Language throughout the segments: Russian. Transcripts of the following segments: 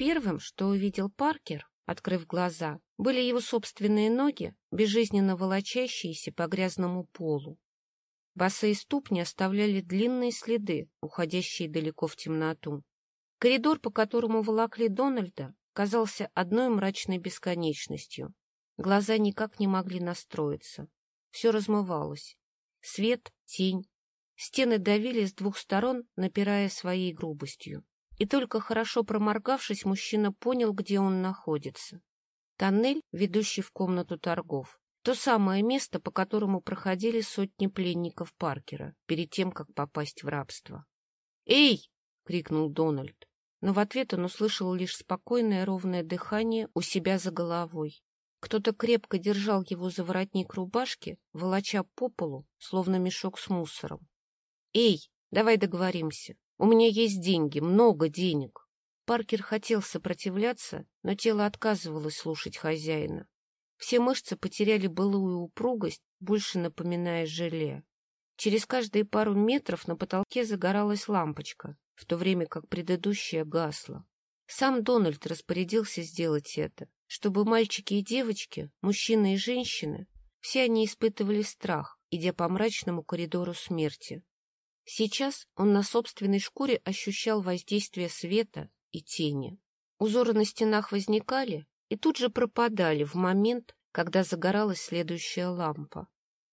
Первым, что увидел Паркер, открыв глаза, были его собственные ноги, безжизненно волочащиеся по грязному полу. Босые ступни оставляли длинные следы, уходящие далеко в темноту. Коридор, по которому волокли Дональда, казался одной мрачной бесконечностью. Глаза никак не могли настроиться. Все размывалось. Свет, тень. Стены давили с двух сторон, напирая своей грубостью. И только хорошо проморгавшись, мужчина понял, где он находится. Тоннель, ведущий в комнату торгов. То самое место, по которому проходили сотни пленников Паркера перед тем, как попасть в рабство. «Эй!» — крикнул Дональд, но в ответ он услышал лишь спокойное ровное дыхание у себя за головой. Кто-то крепко держал его за воротник рубашки, волоча по полу, словно мешок с мусором. «Эй, давай договоримся. У меня есть деньги, много денег». Паркер хотел сопротивляться, но тело отказывалось слушать хозяина. Все мышцы потеряли былую упругость, больше напоминая желе. Через каждые пару метров на потолке загоралась лампочка, в то время как предыдущая гасла. Сам Дональд распорядился сделать это, чтобы мальчики и девочки, мужчины и женщины, все они испытывали страх, идя по мрачному коридору смерти. Сейчас он на собственной шкуре ощущал воздействие света и тени. Узоры на стенах возникали, и тут же пропадали в момент, когда загоралась следующая лампа.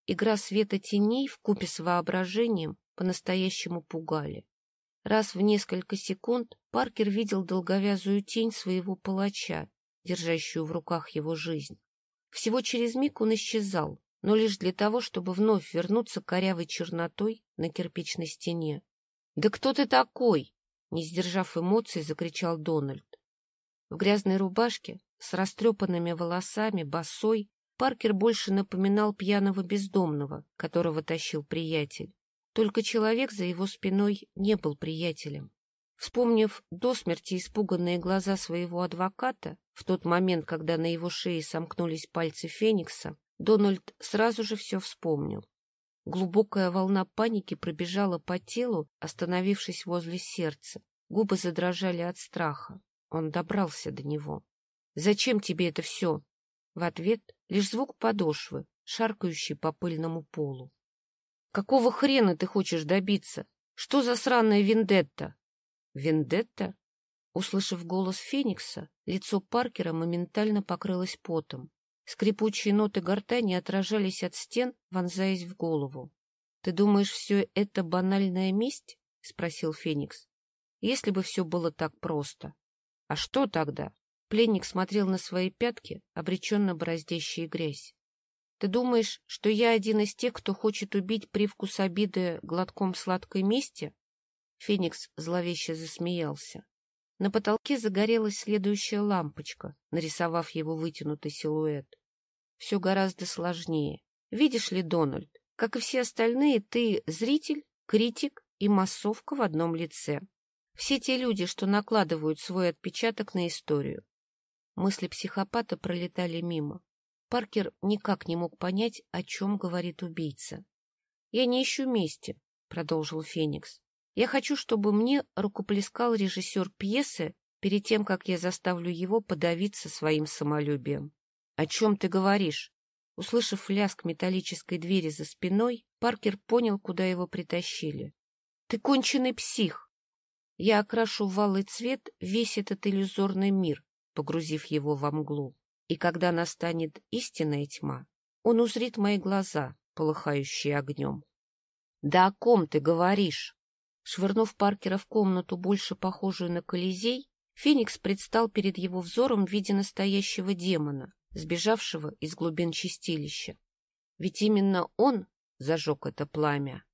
Игра света теней в купе с воображением по-настоящему пугали. Раз в несколько секунд Паркер видел долговязую тень своего палача, держащую в руках его жизнь. Всего через миг он исчезал, но лишь для того, чтобы вновь вернуться корявой чернотой на кирпичной стене. — Да кто ты такой? — не сдержав эмоций, закричал Дональд. В грязной рубашке, с растрепанными волосами, босой, Паркер больше напоминал пьяного бездомного, которого тащил приятель. Только человек за его спиной не был приятелем. Вспомнив до смерти испуганные глаза своего адвоката, в тот момент, когда на его шее сомкнулись пальцы Феникса, Дональд сразу же все вспомнил. Глубокая волна паники пробежала по телу, остановившись возле сердца. Губы задрожали от страха. Он добрался до него. «Зачем тебе это все?» В ответ лишь звук подошвы, шаркающий по пыльному полу. «Какого хрена ты хочешь добиться? Что за сраная вендетта?» «Вендетта?» Услышав голос Феникса, лицо Паркера моментально покрылось потом. Скрипучие ноты гортани отражались от стен, вонзаясь в голову. — Ты думаешь, все это банальная месть? — спросил Феникс. — Если бы все было так просто. — А что тогда? Пленник смотрел на свои пятки, обреченно бороздящие грязь. — Ты думаешь, что я один из тех, кто хочет убить привкус обиды глотком сладкой мести? Феникс зловеще засмеялся. На потолке загорелась следующая лампочка, нарисовав его вытянутый силуэт. Все гораздо сложнее. Видишь ли, Дональд, как и все остальные, ты зритель, критик и массовка в одном лице. Все те люди, что накладывают свой отпечаток на историю. Мысли психопата пролетали мимо. Паркер никак не мог понять, о чем говорит убийца. — Я не ищу мести, — продолжил Феникс. — Я хочу, чтобы мне рукоплескал режиссер пьесы перед тем, как я заставлю его подавиться своим самолюбием. — О чем ты говоришь? Услышав лязг металлической двери за спиной, Паркер понял, куда его притащили. — Ты конченый псих! Я окрашу в алый цвет весь этот иллюзорный мир, погрузив его во мглу. И когда настанет истинная тьма, он узрит мои глаза, полыхающие огнем. — Да о ком ты говоришь? Швырнув Паркера в комнату, больше похожую на Колизей, Феникс предстал перед его взором в виде настоящего демона, сбежавшего из глубин чистилища. Ведь именно он зажег это пламя.